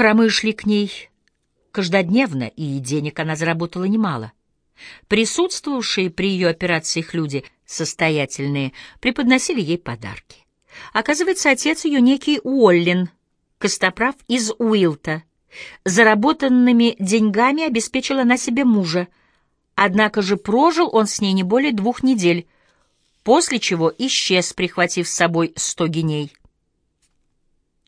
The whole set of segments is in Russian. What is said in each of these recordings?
Хромы шли к ней каждодневно, и денег она заработала немало. Присутствовавшие при ее операциях люди, состоятельные, преподносили ей подарки. Оказывается, отец ее некий Уоллин, костоправ из Уилта. Заработанными деньгами обеспечила на себе мужа, однако же прожил он с ней не более двух недель, после чего исчез, прихватив с собой сто геней.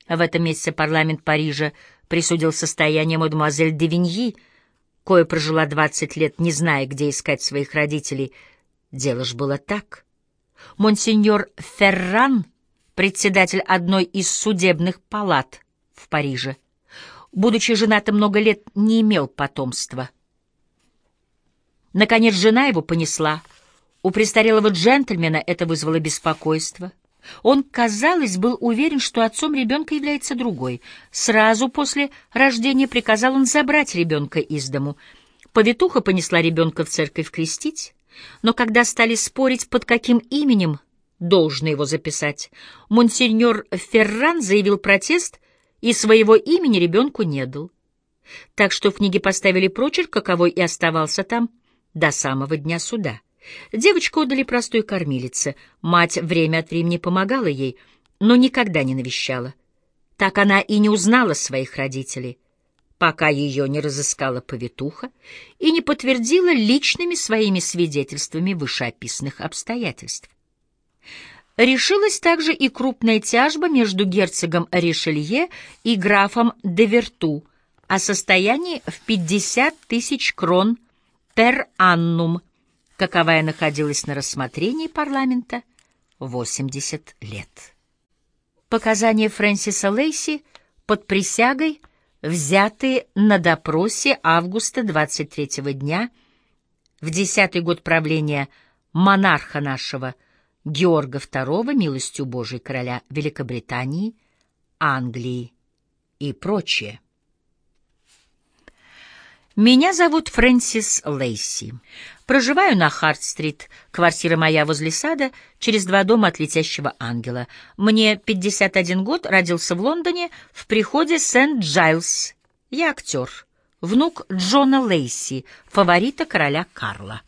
В этом месяце парламент Парижа присудил состояние мадемуазель де Виньи, кое прожила двадцать лет, не зная, где искать своих родителей. Дело ж было так. Монсеньор Ферран, председатель одной из судебных палат в Париже, будучи женатым много лет, не имел потомства. Наконец жена его понесла. У престарелого джентльмена это вызвало беспокойство — он, казалось, был уверен, что отцом ребенка является другой. Сразу после рождения приказал он забрать ребенка из дому. Повитуха понесла ребенка в церковь крестить, но когда стали спорить, под каким именем должно его записать, монсеньор Ферран заявил протест и своего имени ребенку не дал. Так что в книге поставили прочерк, каковой и оставался там до самого дня суда. Девочку отдали простой кормилице. Мать время от времени помогала ей, но никогда не навещала. Так она и не узнала своих родителей, пока ее не разыскала повитуха и не подтвердила личными своими свидетельствами вышеописанных обстоятельств. Решилась также и крупная тяжба между герцогом Ришелье и графом де Верту о состоянии в 50 тысяч крон пер аннум – каковая находилась на рассмотрении парламента 80 лет. Показания Фрэнсиса Лейси под присягой, взятые на допросе августа 23 дня, в десятый год правления монарха нашего Георга II, милостью Божией короля Великобритании, Англии и прочее. Меня зовут Фрэнсис Лейси. Проживаю на Харт-стрит. Квартира моя возле сада, через два дома от летящего ангела. Мне 51 год, родился в Лондоне, в приходе Сент-Джайлс. Я актер, внук Джона Лейси, фаворита короля Карла.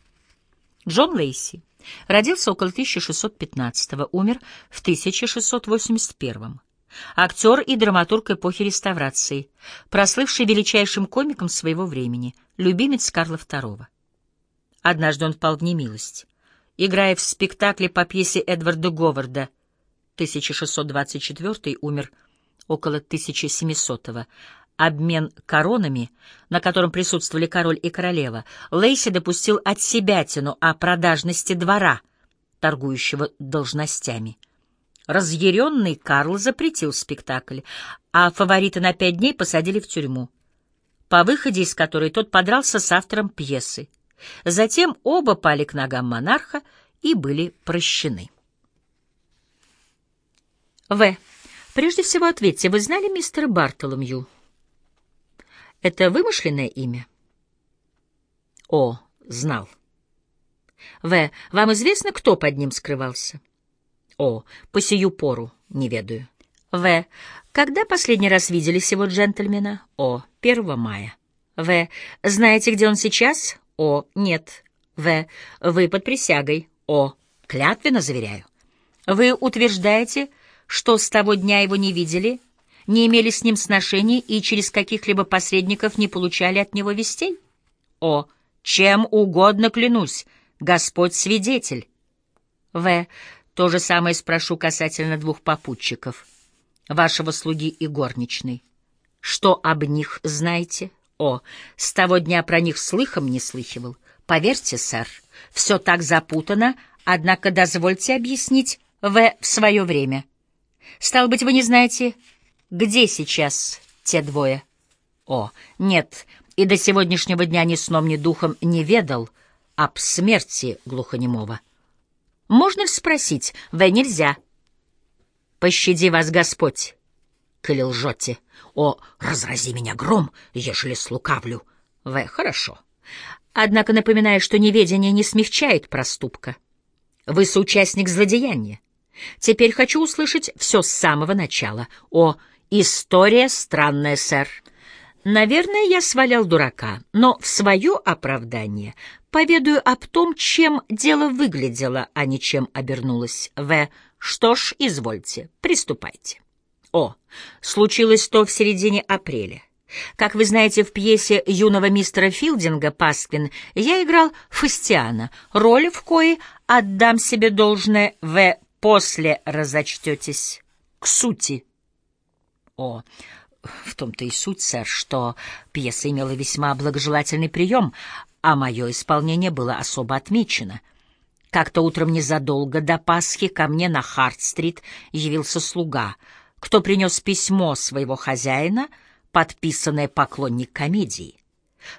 Джон Лейси родился около 1615 умер в 1681 актер и драматург эпохи реставрации, прослывший величайшим комиком своего времени, любимец Карла II. Однажды он впал в немилость, играя в спектакле по пьесе Эдварда Говарда 1624 умер около 1700-го, обмен коронами, на котором присутствовали король и королева, Лейси допустил от себятину о продажности двора, торгующего должностями. Разъяренный Карл запретил спектакль, а фаворита на пять дней посадили в тюрьму, по выходе из которой тот подрался с автором пьесы. Затем оба пали к ногам монарха и были прощены. В. Прежде всего ответьте, вы знали мистера Бартоломью? Это вымышленное имя? О, знал. В. Вам известно, кто под ним скрывался? О, по сию пору не ведаю. В. Когда последний раз видели сего джентльмена? О, 1 мая. В. Знаете, где он сейчас? О, нет. В. Вы под присягой. О, клятвенно заверяю. Вы утверждаете, что с того дня его не видели, не имели с ним сношений и через каких-либо посредников не получали от него вестей? О, чем угодно клянусь, Господь свидетель. В. То же самое спрошу касательно двух попутчиков, вашего слуги и горничной. Что об них знаете? О, с того дня про них слыхом не слыхивал. Поверьте, сэр, все так запутано, однако дозвольте объяснить в в свое время. Стал быть, вы не знаете, где сейчас те двое? О, нет, и до сегодняшнего дня ни сном, ни духом не ведал об смерти глухонемого. Можно ли спросить? В нельзя. Пощади вас Господь, коли лжете. О, разрази меня гром, ежели слукавлю. В, хорошо. Однако напоминаю, что неведение не смягчает проступка. Вы соучастник злодеяния. Теперь хочу услышать все с самого начала. О, история странная, сэр. Наверное, я свалял дурака, но в свое оправдание поведаю об том, чем дело выглядело, а не чем обернулось. В. Что ж, извольте, приступайте. О. Случилось то в середине апреля. Как вы знаете, в пьесе юного мистера Филдинга «Пасквин» я играл Фастиана, роль в коей «отдам себе должное, в после разочтетесь». К сути. О, в том-то и суть, сэр, что пьеса имела весьма благожелательный прием, а мое исполнение было особо отмечено. Как-то утром незадолго до Пасхи ко мне на Харт-стрит явился слуга, кто принес письмо своего хозяина, подписанное поклонник комедии.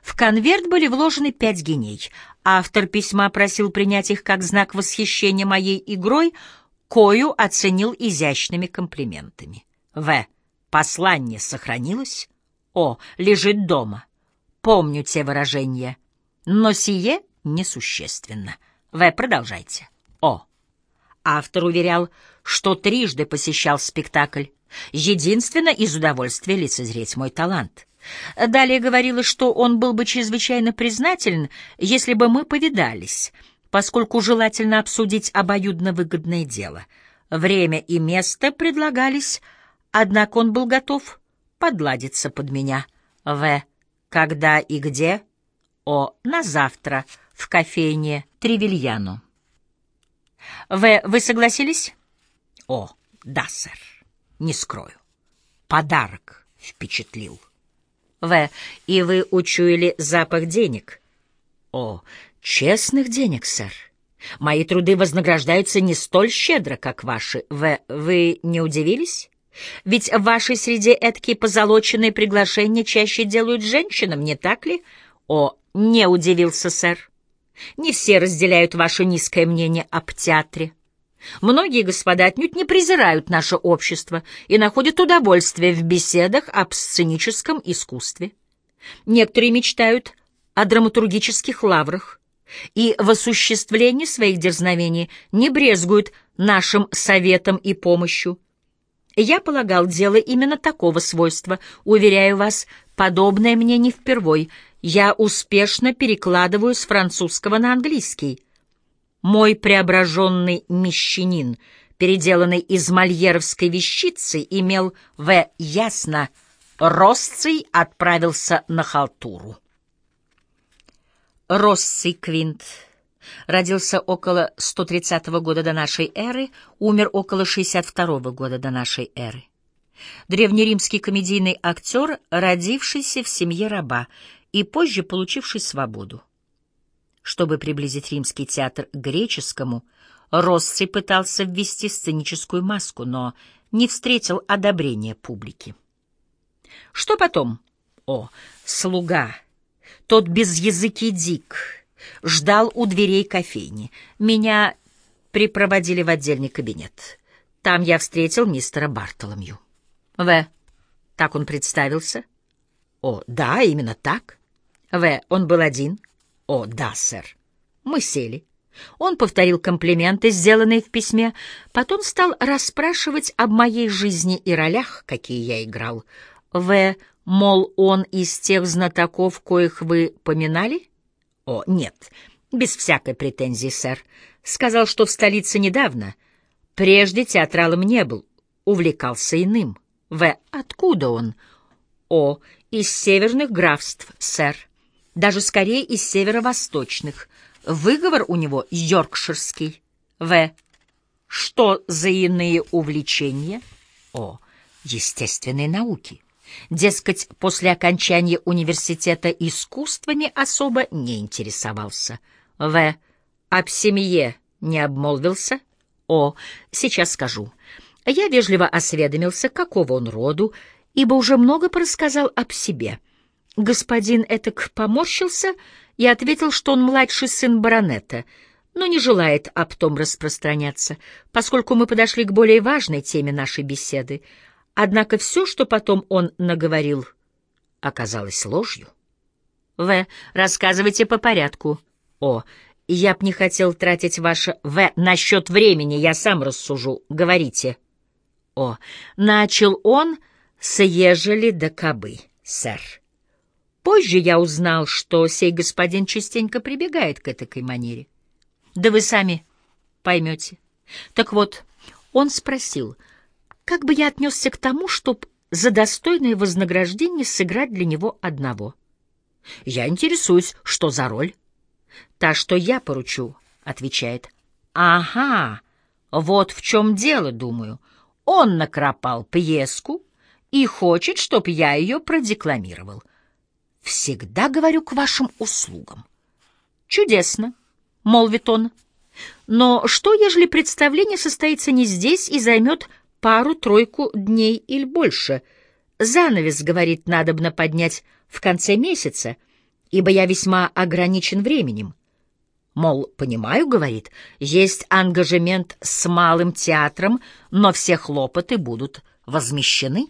В конверт были вложены пять геней. Автор письма просил принять их как знак восхищения моей игрой, кою оценил изящными комплиментами. В. Послание сохранилось? О, лежит дома. Помню те выражения. Но сие несущественно. В. Продолжайте. О. Автор уверял, что трижды посещал спектакль. Единственно из удовольствия лицезреть мой талант. Далее говорилось, что он был бы чрезвычайно признателен, если бы мы повидались, поскольку желательно обсудить обоюдно выгодное дело. Время и место предлагались Однако он был готов подладиться под меня. В. Когда и где? О. На завтра в кофейне Тревельяно. В. Вы согласились? О. Да, сэр. Не скрою. Подарок впечатлил. В. И вы учуяли запах денег? О. Честных денег, сэр. Мои труды вознаграждаются не столь щедро, как ваши. В. Вы не удивились? Ведь в вашей среде эткие позолоченные приглашения чаще делают женщинам, не так ли? О, не удивился сэр. Не все разделяют ваше низкое мнение об театре. Многие господа отнюдь не презирают наше общество и находят удовольствие в беседах об сценическом искусстве. Некоторые мечтают о драматургических лаврах и в осуществлении своих дерзновений не брезгуют нашим советом и помощью. Я полагал дело именно такого свойства. Уверяю вас, подобное мне не впервой. Я успешно перекладываю с французского на английский. Мой преображенный мещанин, переделанный из мольеровской вещицы, имел в ясно Росций отправился на халтуру. Россий Квинт Родился около 130 года до нашей эры, умер около 62 года до нашей эры. Древнеримский комедийный актер, родившийся в семье раба и позже получивший свободу. Чтобы приблизить римский театр к греческому, Росси пытался ввести сценическую маску, но не встретил одобрения публики. Что потом? О, слуга, тот безязыкий дик, ждал у дверей кофейни. Меня припроводили в отдельный кабинет. Там я встретил мистера Бартоломью. В. Так он представился? О, да, именно так. В. Он был один? О, да, сэр. Мы сели. Он повторил комплименты, сделанные в письме, потом стал расспрашивать об моей жизни и ролях, какие я играл. В. Мол, он из тех знатоков, коих вы поминали? О, нет, без всякой претензии, сэр. Сказал, что в столице недавно. Прежде театралом не был, увлекался иным. В. Откуда он? О, из северных графств, сэр. Даже скорее из северо-восточных. Выговор у него йоркширский. В. Что за иные увлечения? О, естественные науки. Дескать, после окончания университета искусствами особо не интересовался. В. Об семье не обмолвился? О. Сейчас скажу. Я вежливо осведомился, какого он роду, ибо уже много порассказал об себе. Господин этак поморщился и ответил, что он младший сын баронета, но не желает об том распространяться, поскольку мы подошли к более важной теме нашей беседы — Однако все, что потом он наговорил, оказалось ложью. В. Рассказывайте по порядку. О. Я б не хотел тратить ваше В. Насчет времени я сам рассужу. Говорите. О. Начал он с ежели до кобы, сэр. Позже я узнал, что сей господин частенько прибегает к этой манере. Да вы сами поймете. Так вот, он спросил, как бы я отнесся к тому, чтоб за достойное вознаграждение сыграть для него одного. Я интересуюсь, что за роль? Та, что я поручу, отвечает. Ага, вот в чем дело, думаю. Он накропал пьеску и хочет, чтоб я ее продекламировал. Всегда говорю к вашим услугам. Чудесно, молвит он. Но что, ежели представление состоится не здесь и займет пару-тройку дней или больше? Занавес, говорит, надобно поднять в конце месяца, ибо я весьма ограничен временем. Мол, понимаю, говорит, есть ангажемент с малым театром, но все хлопоты будут возмещены.